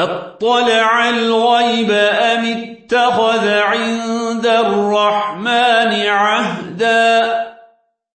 أطلع الغيب أم اتخذ عند الرحمن عهدا؟